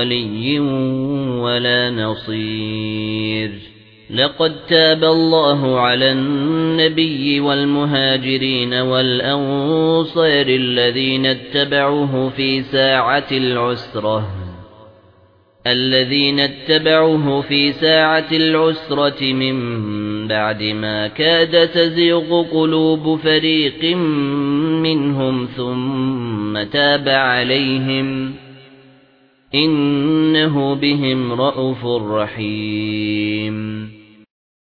ولي ولا نصير. لقد تاب الله على النبي والمهاجرين والأنصار الذين اتبعوه في ساعة العسرة. الذين اتبعوه في ساعة العسرة من بعد ما كاد تزيغ قلوب فريق منهم ثم تاب عليهم. إنه بهم رؤوف رحيم.